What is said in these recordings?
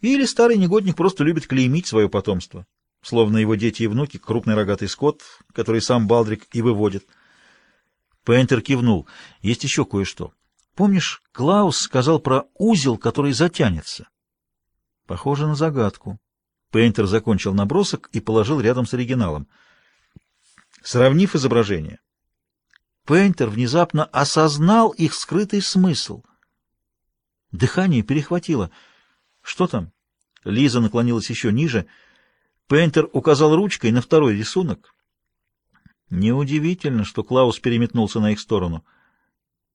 Или старый негодник просто любит клеймить свое потомство, словно его дети и внуки — крупный рогатый скот, который сам Балдрик и выводит. Пейнтер кивнул. Есть еще кое-что. Помнишь, Клаус сказал про узел, который затянется? Похоже на загадку. Пейнтер закончил набросок и положил рядом с оригиналом. Сравнив изображение, Пейнтер внезапно осознал их скрытый смысл. Дыхание перехватило. Что там? Лиза наклонилась еще ниже. Пейнтер указал ручкой на второй рисунок. Неудивительно, что Клаус переметнулся на их сторону.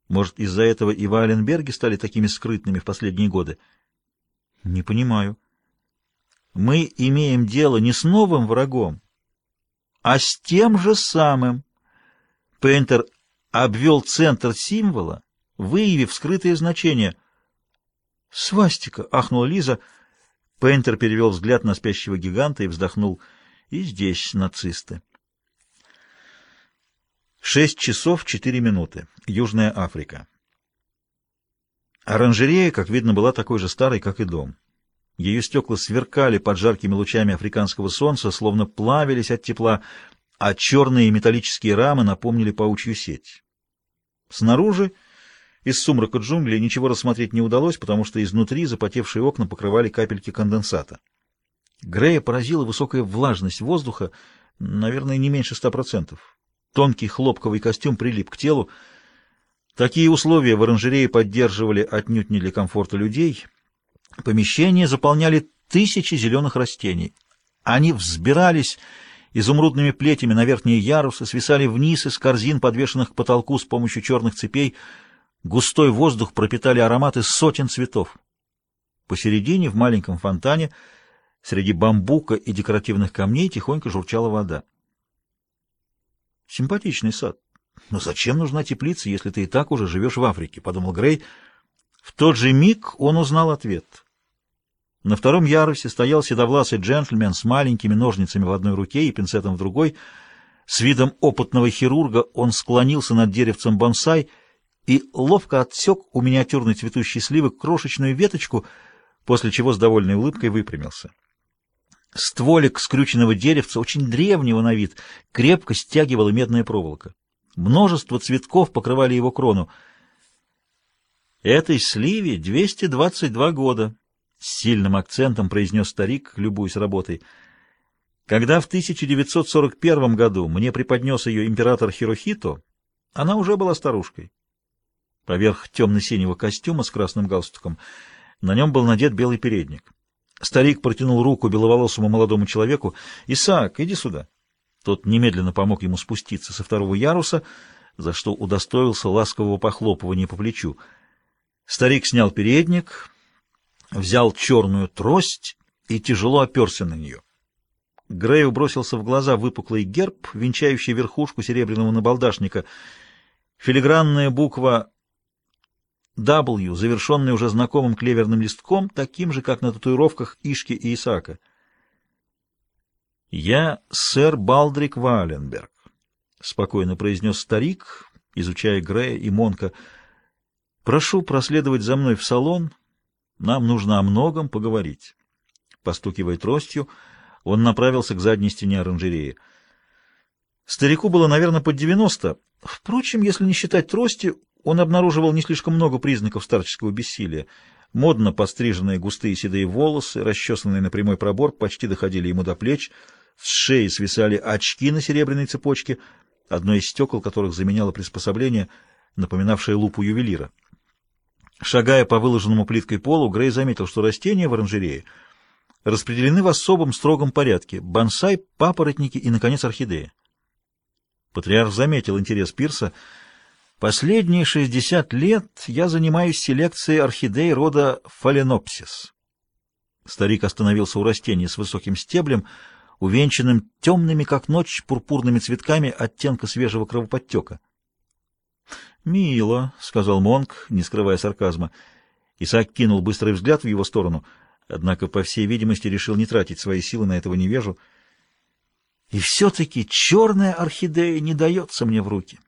Может, из-за этого и Вайленберги стали такими скрытными в последние годы? Не понимаю. Мы имеем дело не с новым врагом, а с тем же самым. Пейнтер обвел центр символа, выявив скрытые значения. «Свастика!» — ахнула Лиза. Пейнтер перевел взгляд на спящего гиганта и вздохнул. «И здесь нацисты». Шесть часов четыре минуты. Южная Африка. Оранжерея, как видно, была такой же старой, как и дом. Ее стекла сверкали под жаркими лучами африканского солнца, словно плавились от тепла, а черные металлические рамы напомнили паучью сеть. Снаружи, из сумрака джунглей, ничего рассмотреть не удалось, потому что изнутри запотевшие окна покрывали капельки конденсата. Грея поразила высокая влажность воздуха, наверное, не меньше ста процентов. Тонкий хлопковый костюм прилип к телу. Такие условия в оранжерее поддерживали отнюдь не для комфорта людей. Помещение заполняли тысячи зеленых растений. Они взбирались изумрудными плетями на верхние ярусы, свисали вниз из корзин, подвешенных к потолку с помощью черных цепей. Густой воздух пропитали ароматы сотен цветов. Посередине, в маленьком фонтане, среди бамбука и декоративных камней, тихонько журчала вода. Симпатичный сад. Но зачем нужна теплица, если ты и так уже живешь в Африке? — подумал Грей. В тот же миг он узнал ответ. На втором ярусе стоял седовласый джентльмен с маленькими ножницами в одной руке и пинцетом в другой. С видом опытного хирурга он склонился над деревцем бонсай и ловко отсек у миниатюрной цветущей сливы крошечную веточку, после чего с довольной улыбкой выпрямился. Стволик скрюченного деревца, очень древнего на вид, крепко стягивала медная проволока. Множество цветков покрывали его крону. Этой сливе 222 года, с сильным акцентом произнес старик, любуясь работой. Когда в 1941 году мне преподнес ее император Хирохито, она уже была старушкой. Поверх темно-синего костюма с красным галстуком на нем был надет белый передник. Старик протянул руку беловолосому молодому человеку. «Исаак, иди сюда». Тот немедленно помог ему спуститься со второго яруса, за что удостоился ласкового похлопывания по плечу. Старик снял передник, взял черную трость и тяжело оперся на нее. Грею бросился в глаза выпуклый герб, венчающий верхушку серебряного набалдашника. Филигранная буква W, завершенная уже знакомым клеверным листком, таким же, как на татуировках Ишки и Исаака. «Я сэр Балдрик Валенберг», — спокойно произнес старик, изучая Грея и Монка. «Прошу проследовать за мной в салон» Нам нужно о многом поговорить. Постукивая тростью, он направился к задней стене оранжереи. Старику было, наверное, под девяносто. Впрочем, если не считать трости, он обнаруживал не слишком много признаков старческого бессилия. Модно постриженные густые седые волосы, расчесанные на прямой пробор, почти доходили ему до плеч. С шеи свисали очки на серебряной цепочке, одно из стекол которых заменяло приспособление, напоминавшее лупу ювелира. Шагая по выложенному плиткой полу, Грей заметил, что растения в оранжерее распределены в особом строгом порядке — бонсай, папоротники и, наконец, орхидеи. Патриарх заметил интерес Пирса. «Последние 60 лет я занимаюсь селекцией орхидей рода фаленопсис». Старик остановился у растения с высоким стеблем, увенчанным темными, как ночь, пурпурными цветками оттенка свежего кровоподтека. «Мило», — сказал Монк, не скрывая сарказма. Исаак кинул быстрый взгляд в его сторону, однако, по всей видимости, решил не тратить свои силы на этого невежу. «И все-таки черная орхидея не дается мне в руки.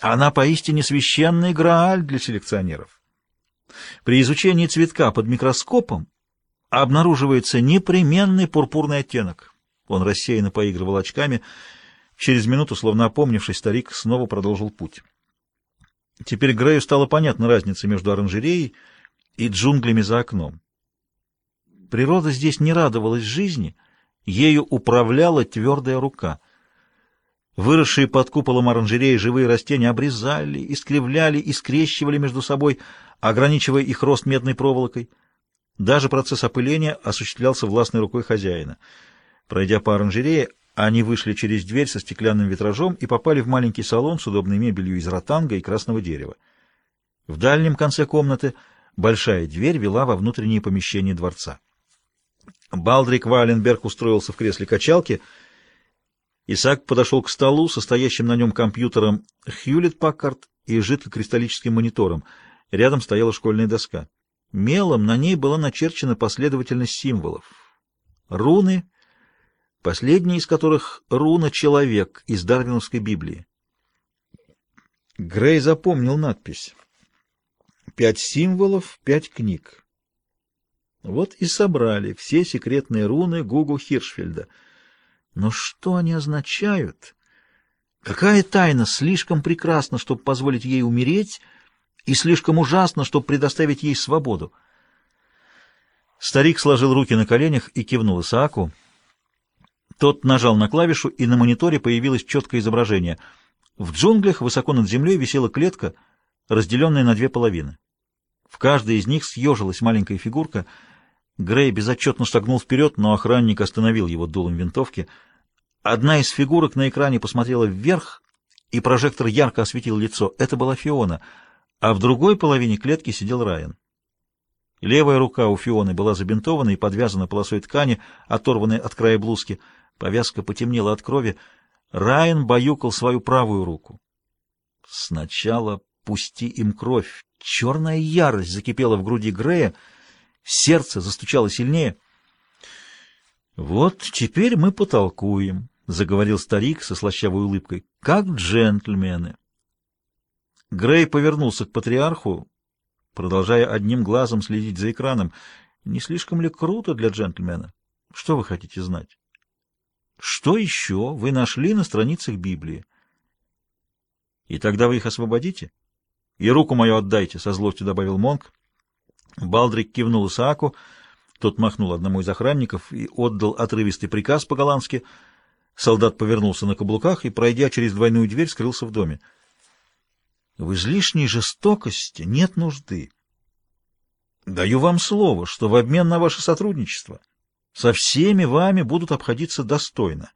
Она поистине священный грааль для селекционеров. При изучении цветка под микроскопом обнаруживается непременный пурпурный оттенок. Он рассеянно поигрывал очками. Через минуту, словно опомнившись, старик снова продолжил путь. Теперь Грею стала понятна разница между оранжереей и джунглями за окном. Природа здесь не радовалась жизни, ею управляла твердая рука. Выросшие под куполом оранжереи живые растения обрезали, искривляли и скрещивали между собой, ограничивая их рост медной проволокой. Даже процесс опыления осуществлялся властной рукой хозяина. Пройдя по оранжерее, они вышли через дверь со стеклянным витражом и попали в маленький салон с удобной мебелью из ротанга и красного дерева. В дальнем конце комнаты большая дверь вела во внутренние помещения дворца. Балдрик Валенберг устроился в кресле качалки — Исаак подошел к столу, состоящим на нем компьютером Хьюлетт-Паккард и жидкокристаллическим монитором. Рядом стояла школьная доска. Мелом на ней была начерчена последовательность символов. Руны, последняя из которых руна «Человек» из Дарвиновской Библии. Грей запомнил надпись. Пять символов, пять книг. Вот и собрали все секретные руны Гугу Хиршфельда — но что они означают? Какая тайна слишком прекрасна, чтобы позволить ей умереть, и слишком ужасна, чтобы предоставить ей свободу? Старик сложил руки на коленях и кивнул Исааку. Тот нажал на клавишу, и на мониторе появилось четкое изображение. В джунглях высоко над землей висела клетка, разделенная на две половины. В каждой из них съежилась маленькая фигурка. Грей безотчетно шагнул вперед, но охранник остановил его дулом винтовки — Одна из фигурок на экране посмотрела вверх, и прожектор ярко осветил лицо. Это была Фиона, а в другой половине клетки сидел Райан. Левая рука у Фионы была забинтована и подвязана полосой ткани, оторванной от края блузки. Повязка потемнела от крови. Райан баюкал свою правую руку. Сначала пусти им кровь. Черная ярость закипела в груди Грея, сердце застучало сильнее. «Вот теперь мы потолкуем», — заговорил старик со слащавой улыбкой, — как джентльмены. Грей повернулся к патриарху, продолжая одним глазом следить за экраном. Не слишком ли круто для джентльмена? Что вы хотите знать? Что еще вы нашли на страницах Библии? И тогда вы их освободите? И руку мою отдайте, — со злостью добавил Монк. Балдрик кивнул Исааку, тот махнул одному из охранников и отдал отрывистый приказ по-голландски — Солдат повернулся на каблуках и, пройдя через двойную дверь, скрылся в доме. В излишней жестокости нет нужды. Даю вам слово, что в обмен на ваше сотрудничество со всеми вами будут обходиться достойно.